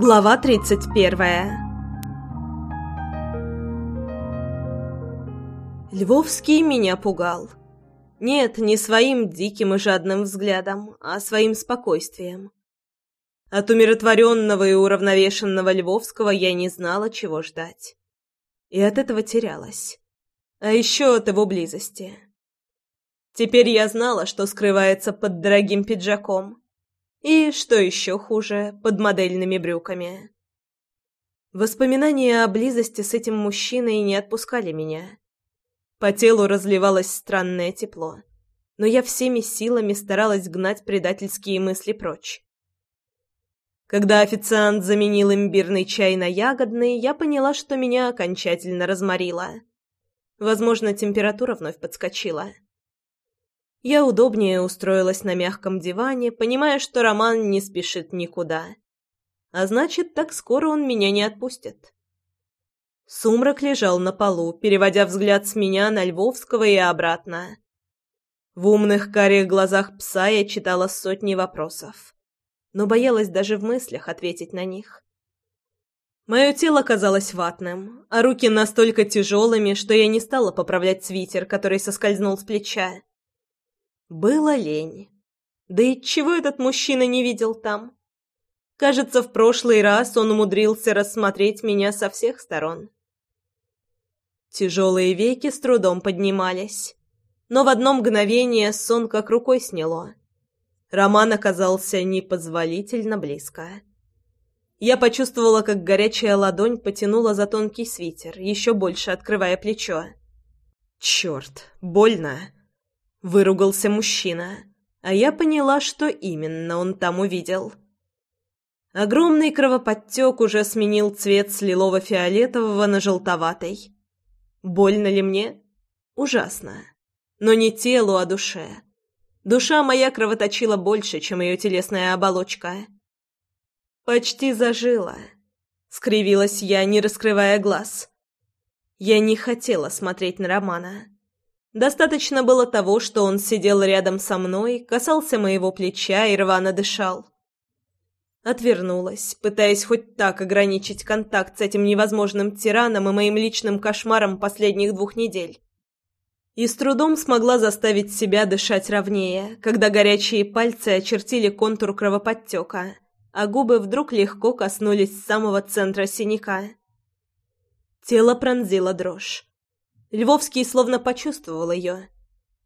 Глава 31 Львовский меня пугал. Нет, не своим диким и жадным взглядом, а своим спокойствием. От умиротворенного и уравновешенного Львовского я не знала, чего ждать. И от этого терялась. А еще от его близости. Теперь я знала, что скрывается под дорогим пиджаком. И, что еще хуже, под модельными брюками. Воспоминания о близости с этим мужчиной не отпускали меня. По телу разливалось странное тепло, но я всеми силами старалась гнать предательские мысли прочь. Когда официант заменил имбирный чай на ягодный, я поняла, что меня окончательно разморило. Возможно, температура вновь подскочила. Я удобнее устроилась на мягком диване, понимая, что Роман не спешит никуда. А значит, так скоро он меня не отпустит. Сумрак лежал на полу, переводя взгляд с меня на Львовского и обратно. В умных карих глазах пса я читала сотни вопросов, но боялась даже в мыслях ответить на них. Мое тело казалось ватным, а руки настолько тяжелыми, что я не стала поправлять свитер, который соскользнул с плеча. Было лень. Да и чего этот мужчина не видел там? Кажется, в прошлый раз он умудрился рассмотреть меня со всех сторон. Тяжелые веки с трудом поднимались, но в одно мгновение сон как рукой сняло. Роман оказался непозволительно близко. Я почувствовала, как горячая ладонь потянула за тонкий свитер, еще больше открывая плечо. «Черт, больно!» Выругался мужчина, а я поняла, что именно он там увидел. Огромный кровоподтек уже сменил цвет с лилово-фиолетового на желтоватый. Больно ли мне? Ужасно. Но не телу, а душе. Душа моя кровоточила больше, чем ее телесная оболочка. Почти зажила. Скривилась я, не раскрывая глаз. Я не хотела смотреть на Романа. Достаточно было того, что он сидел рядом со мной, касался моего плеча и рвано дышал. Отвернулась, пытаясь хоть так ограничить контакт с этим невозможным тираном и моим личным кошмаром последних двух недель. И с трудом смогла заставить себя дышать ровнее, когда горячие пальцы очертили контур кровоподтека, а губы вдруг легко коснулись самого центра синяка. Тело пронзило дрожь. Львовский словно почувствовал ее.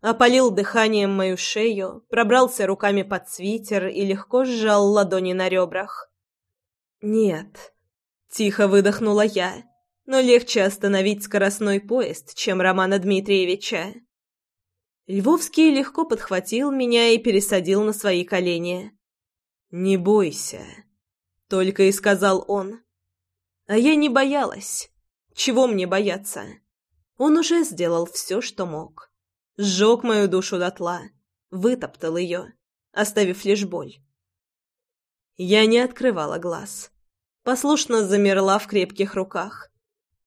Опалил дыханием мою шею, пробрался руками под свитер и легко сжал ладони на ребрах. «Нет», — тихо выдохнула я, но легче остановить скоростной поезд, чем Романа Дмитриевича. Львовский легко подхватил меня и пересадил на свои колени. «Не бойся», — только и сказал он. А я не боялась. Чего мне бояться? Он уже сделал все, что мог. Сжег мою душу дотла, вытоптал ее, оставив лишь боль. Я не открывала глаз. Послушно замерла в крепких руках.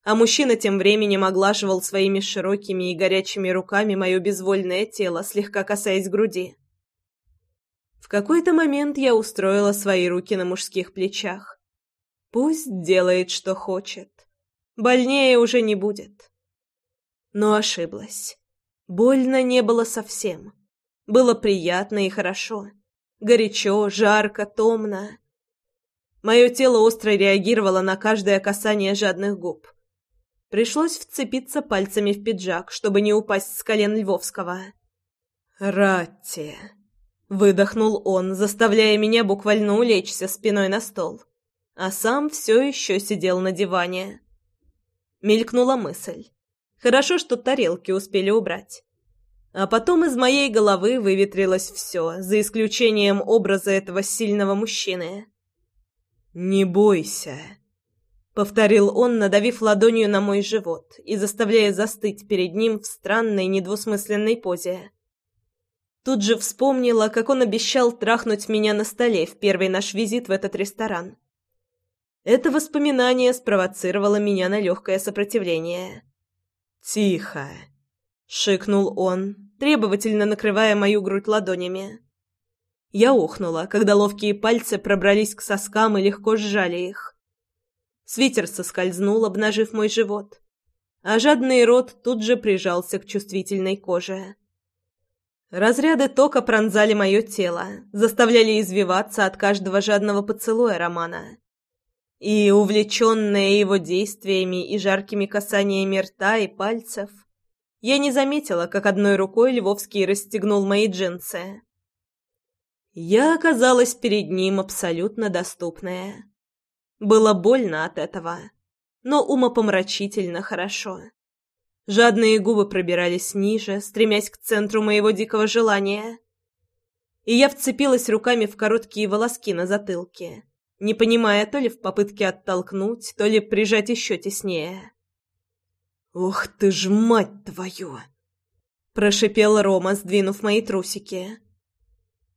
А мужчина тем временем оглаживал своими широкими и горячими руками мое безвольное тело, слегка касаясь груди. В какой-то момент я устроила свои руки на мужских плечах. Пусть делает, что хочет. Больнее уже не будет но ошиблась. Больно не было совсем. Было приятно и хорошо. Горячо, жарко, томно. Мое тело остро реагировало на каждое касание жадных губ. Пришлось вцепиться пальцами в пиджак, чтобы не упасть с колен Львовского. «Ратти!» — выдохнул он, заставляя меня буквально улечься спиной на стол. А сам все еще сидел на диване. Мелькнула мысль. Хорошо, что тарелки успели убрать. А потом из моей головы выветрилось все, за исключением образа этого сильного мужчины. «Не бойся», — повторил он, надавив ладонью на мой живот и заставляя застыть перед ним в странной недвусмысленной позе. Тут же вспомнила, как он обещал трахнуть меня на столе в первый наш визит в этот ресторан. Это воспоминание спровоцировало меня на легкое сопротивление. «Тихо!» — шикнул он, требовательно накрывая мою грудь ладонями. Я охнула, когда ловкие пальцы пробрались к соскам и легко сжали их. Свитер соскользнул, обнажив мой живот, а жадный рот тут же прижался к чувствительной коже. Разряды тока пронзали мое тело, заставляли извиваться от каждого жадного поцелуя Романа. И, увлеченная его действиями и жаркими касаниями рта и пальцев, я не заметила, как одной рукой Львовский расстегнул мои джинсы. Я оказалась перед ним абсолютно доступная. Было больно от этого, но умопомрачительно хорошо. Жадные губы пробирались ниже, стремясь к центру моего дикого желания. И я вцепилась руками в короткие волоски на затылке, не понимая то ли в попытке оттолкнуть, то ли прижать еще теснее. «Ох ты ж, мать твою!» — прошипел Рома, сдвинув мои трусики.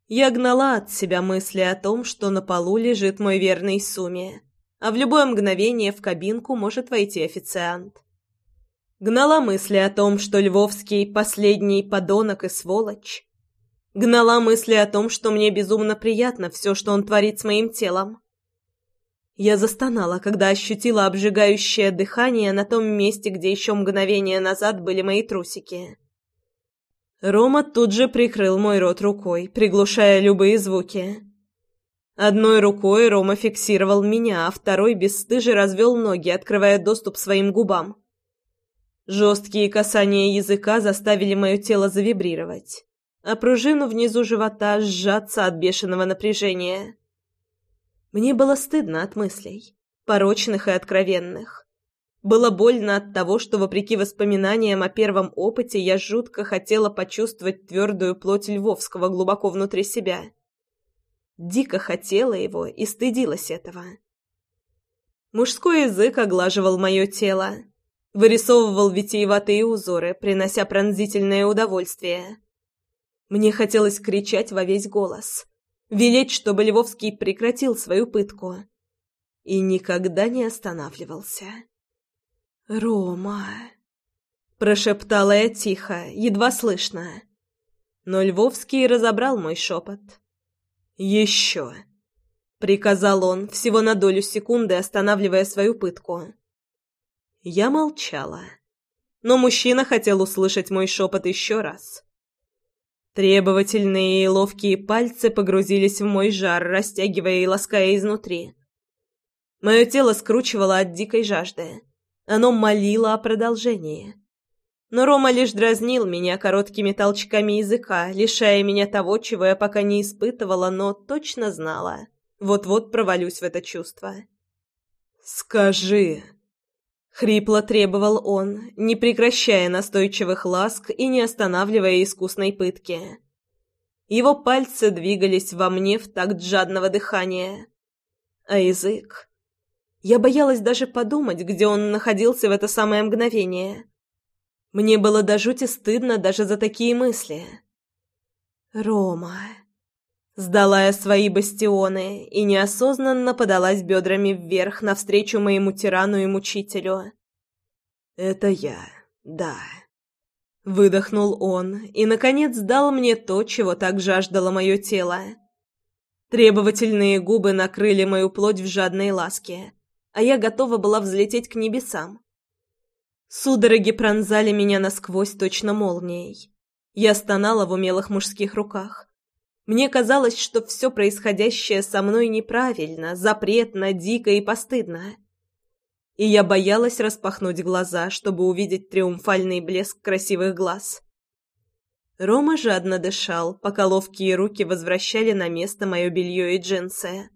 Я гнала от себя мысли о том, что на полу лежит мой верный Суми, а в любое мгновение в кабинку может войти официант. Гнала мысли о том, что Львовский — последний подонок и сволочь. Гнала мысли о том, что мне безумно приятно все, что он творит с моим телом. Я застонала, когда ощутила обжигающее дыхание на том месте, где еще мгновение назад были мои трусики. Рома тут же прикрыл мой рот рукой, приглушая любые звуки. Одной рукой Рома фиксировал меня, а второй бесстыже развел ноги, открывая доступ своим губам. Жесткие касания языка заставили мое тело завибрировать, а пружину внизу живота сжаться от бешеного напряжения. Мне было стыдно от мыслей, порочных и откровенных. Было больно от того, что, вопреки воспоминаниям о первом опыте, я жутко хотела почувствовать твердую плоть Львовского глубоко внутри себя. Дико хотела его и стыдилась этого. Мужской язык оглаживал мое тело, вырисовывал витиеватые узоры, принося пронзительное удовольствие. Мне хотелось кричать во весь голос, велеть, чтобы Львовский прекратил свою пытку. И никогда не останавливался. «Рома!» — прошептала я тихо, едва слышно. Но Львовский разобрал мой шепот. «Еще!» — приказал он, всего на долю секунды останавливая свою пытку. Я молчала. Но мужчина хотел услышать мой шепот еще раз. Требовательные и ловкие пальцы погрузились в мой жар, растягивая и лаская изнутри. Мое тело скручивало от дикой жажды. Оно молило о продолжении. Но Рома лишь дразнил меня короткими толчками языка, лишая меня того, чего я пока не испытывала, но точно знала. Вот-вот провалюсь в это чувство. «Скажи!» Хрипло требовал он, не прекращая настойчивых ласк и не останавливая искусной пытки. Его пальцы двигались во мне в такт жадного дыхания. А язык... Я боялась даже подумать, где он находился в это самое мгновение. Мне было до жути стыдно даже за такие мысли. «Рома...» Сдала я свои бастионы и неосознанно подалась бедрами вверх навстречу моему тирану и мучителю. «Это я, да». Выдохнул он и, наконец, дал мне то, чего так жаждало мое тело. Требовательные губы накрыли мою плоть в жадной ласке, а я готова была взлететь к небесам. Судороги пронзали меня насквозь точно молнией. Я стонала в умелых мужских руках. Мне казалось, что все происходящее со мной неправильно, запретно, дико и постыдно. И я боялась распахнуть глаза, чтобы увидеть триумфальный блеск красивых глаз. Рома жадно дышал, пока ловкие руки возвращали на место мое белье и джинсы.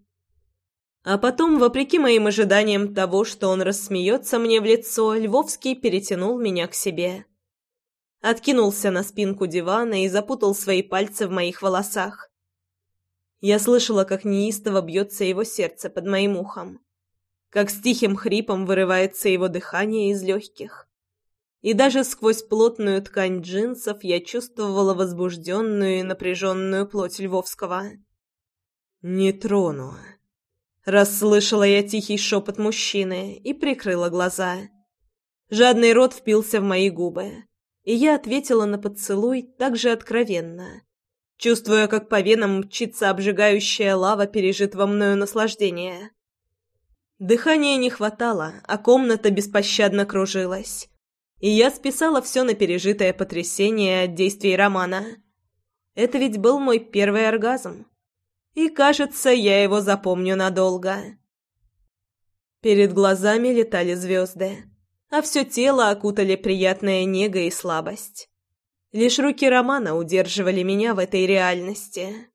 А потом, вопреки моим ожиданиям того, что он рассмеется мне в лицо, Львовский перетянул меня к себе откинулся на спинку дивана и запутал свои пальцы в моих волосах. Я слышала, как неистово бьется его сердце под моим ухом, как с тихим хрипом вырывается его дыхание из легких. И даже сквозь плотную ткань джинсов я чувствовала возбужденную и напряженную плоть Львовского. «Не трону», — расслышала я тихий шепот мужчины и прикрыла глаза. Жадный рот впился в мои губы и я ответила на поцелуй так же откровенно, чувствуя, как по венам мчится обжигающая лава пережитого мною наслаждения. Дыхания не хватало, а комната беспощадно кружилась. И я списала все на пережитое потрясение от действий романа. Это ведь был мой первый оргазм. И, кажется, я его запомню надолго. Перед глазами летали звезды, а все тело окутали приятная нега и слабость. Лишь руки Романа удерживали меня в этой реальности.